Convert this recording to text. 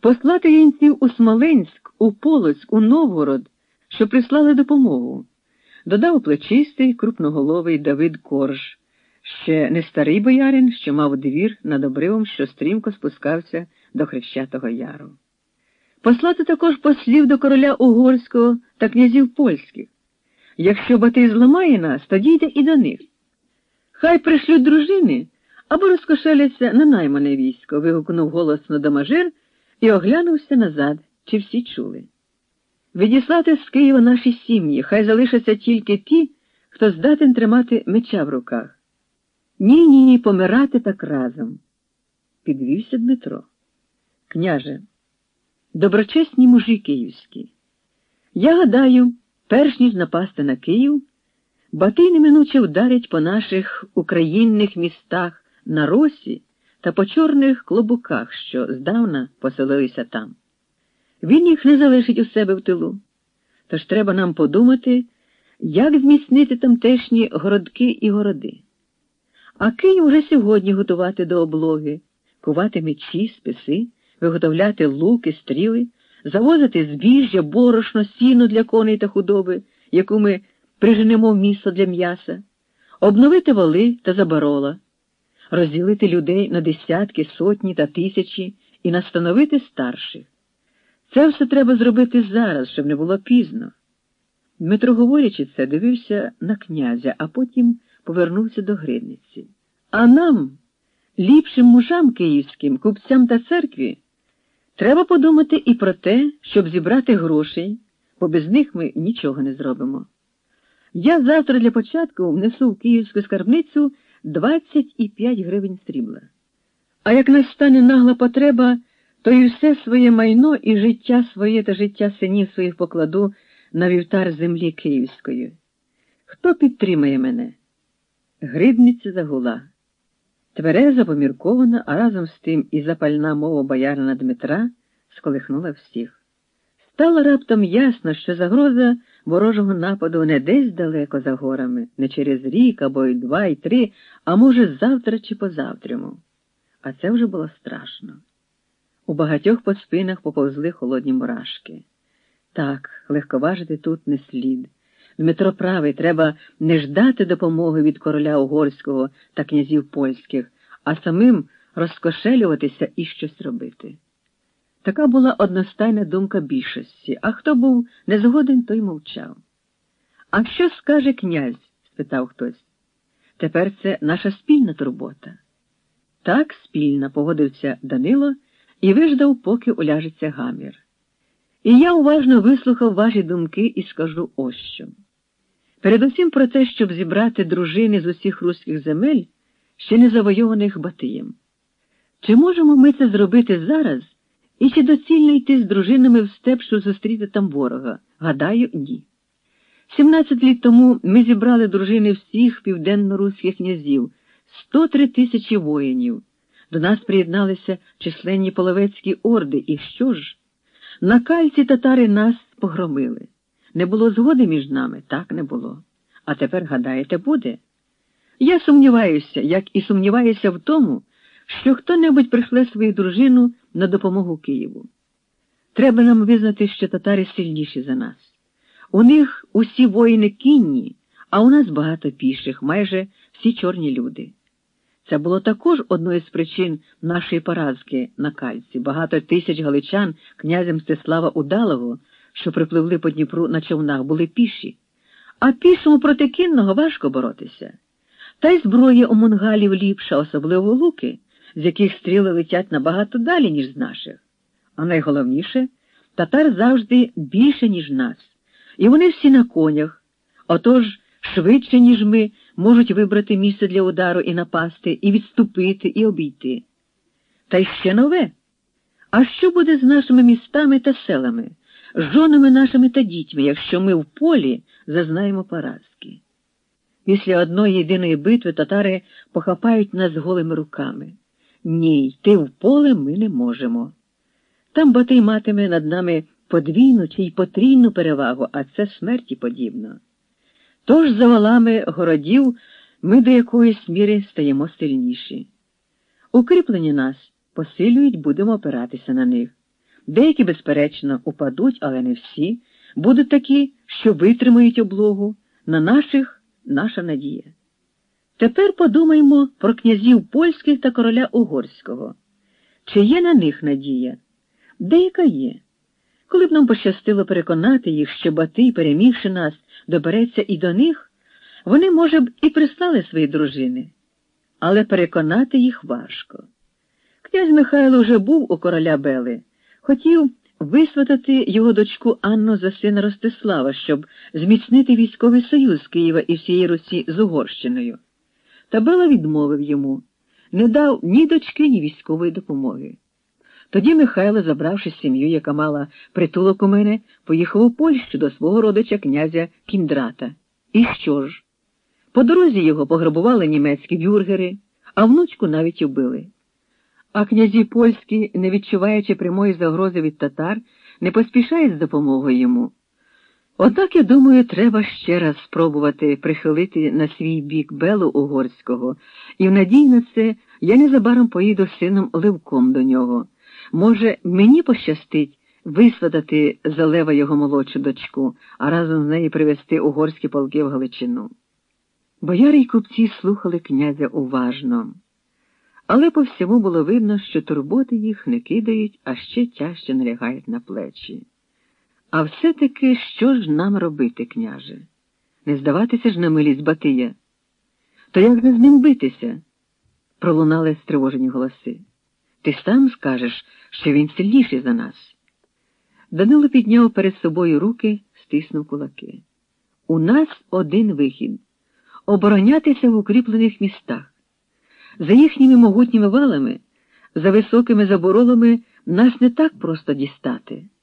Послати гінців у Смоленськ, у Полоцьк, у Новгород, що прислали допомогу, додав плечистий, крупноголовий Давид Корж, ще не старий боярин, що мав двір над обривом, що стрімко спускався до Хрещатого Яру. Послати також послів до короля угорського та князів польських. Якщо Батий зламає нас, тоді йде і до них. Хай пришлють дружини або розкошеляться на наймане військо, вигукнув голосно домажир і оглянувся назад, чи всі чули. Відіслати з Києва наші сім'ї, хай залишаться тільки ті, хто здатен тримати меча в руках. Ні, ні, ні, помирати так разом. Підвівся Дмитро. Княже, доброчесні мужі київські. Я гадаю, перш ніж напасти на Київ, Батий неминуче вдарять по наших українних містах на росі та по чорних клобуках, що здавна поселилися там. Він їх не залишить у себе в тилу. Тож треба нам подумати, як зміцнити тамтешні городки і городи. А Київ уже сьогодні готувати до облоги, кувати мечі, списи, виготовляти луки, стріли, завозити збіжжя, борошно, сіно для коней та худоби, яку ми приженемо в місто для м'яса, обновити воли та заборола, розділити людей на десятки, сотні та тисячі і настановити старших. Це все треба зробити зараз, щоб не було пізно. Дмитро, говорячи це, дивився на князя, а потім повернувся до Гридниці. А нам, ліпшим мужам київським, купцям та церкві, треба подумати і про те, щоб зібрати грошей, бо без них ми нічого не зробимо. Я завтра для початку внесу в київську скарбницю 25 гривень срібла. А як настане нагла потреба, то і все своє майно і життя своє та життя синів своїх покладу на вівтар землі київської. Хто підтримає мене? Грибниця загула. Твереза поміркована, а разом з тим і запальна мова боярина Дмитра сколихнула всіх. Стало раптом ясно, що загроза ворожого нападу не десь далеко за горами, не через рік або й два, й три, а може, завтра чи позавтряму. А це вже було страшно. У багатьох по спинах поповзли холодні мурашки. Так, легковажити тут не слід. Дмитро правий, треба не ждати допомоги від короля угорського та князів польських, а самим розкошелюватися і щось робити. Така була одностайна думка більшості, а хто був незгоден, той мовчав. А що скаже князь? спитав хтось. Тепер це наша спільна турбота. Так спільна, погодився Данило і виждав, поки уляжеться гамір. І я уважно вислухав ваші думки і скажу ось що. Передусім про те, щоб зібрати дружини з усіх руських земель, ще не завойованих Батиєм. Чи можемо ми це зробити зараз? І чи доцільно йти з дружинами в степ, щоб зустріти там ворога? Гадаю, ні. Сімнадцять літ тому ми зібрали дружини всіх південно-руських князів, 103 тисячі воїнів. До нас приєдналися численні половецькі орди, і що ж? На кальці татари нас погромили. Не було згоди між нами, так не було. А тепер, гадаєте, буде? Я сумніваюся, як і сумніваюся в тому, що хто-небудь прийшле свою дружину на допомогу Києву. Треба нам визнати, що татари сильніші за нас. У них усі воїни кінні, а у нас багато піших, майже всі чорні люди. Це було також одною з причин нашої поразки на кальці. Багато тисяч галичан князя Мстислава Удалого, що припливли по Дніпру на човнах, були піші, а пішому проти кінного важко боротися. Та й зброя у монгалів ліпша, особливо луки з яких стріли летять набагато далі, ніж з наших. А найголовніше, татар завжди більше, ніж нас, і вони всі на конях, отож швидше, ніж ми, можуть вибрати місце для удару і напасти, і відступити, і обійти. Та й ще нове. А що буде з нашими містами та селами, з жонами нашими та дітьми, якщо ми в полі зазнаємо поразки? Після одної єдиної битви татари похапають нас голими руками. Ні, йти в поле ми не можемо. Там Батий матиме над нами подвійну чи й потрійну перевагу, а це смерті подібно. Тож за валами городів ми до якоїсь міри стаємо сильніші. Укріплені нас посилюють, будемо опиратися на них. Деякі, безперечно, упадуть, але не всі, будуть такі, що витримають облогу, на наших наша надія. Тепер подумаймо про князів польських та короля угорського. Чи є на них надія? Деяка є. Коли б нам пощастило переконати їх, що Батий, перемігши нас, добереться і до них, вони, може б, і прислали свої дружини, але переконати їх важко. Князь Михайло вже був у короля Бели, хотів висватати його дочку Анну за сина Ростислава, щоб зміцнити військовий союз Києва і всієї Русі з Угорщиною. Та Бела відмовив йому, не дав ні дочки, ні військової допомоги. Тоді Михайло, забравши сім'ю, яка мала притулок у мене, поїхав у Польщу до свого родича князя Кіндрата. І що ж? По дорозі його пограбували німецькі бюргери, а внучку навіть убили. А князі польські, не відчуваючи прямої загрози від татар, не поспішають з допомогою йому. Однак, я думаю, треба ще раз спробувати прихилити на свій бік Белу Угорського, і в надії на це я незабаром поїду з сином Левком до нього. Може, мені пощастить висватати за лева його молодшу дочку, а разом з нею привезти угорські полки в Галичину. Бояри й купці слухали князя уважно, але по всьому було видно, що турботи їх не кидають, а ще тяжче налягають на плечі. А все-таки що ж нам робити, княже? Не здаватися ж на милість Батия? То як же з ним битися? пролунали стривожені голоси. Ти сам скажеш, що він сильніший за нас. Данило підняв перед собою руки, стиснув кулаки. У нас один вихід оборонятися в укріплених містах. За їхніми могутніми валами, за високими заборолами нас не так просто дістати.